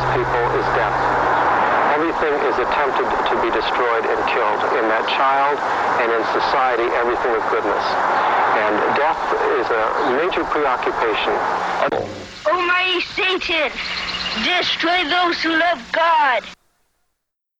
these people is death. Everything is attempted to be destroyed and killed in that child and in society, everything of goodness. And death is a major preoccupation. Almighty Satan, destroy those who love God.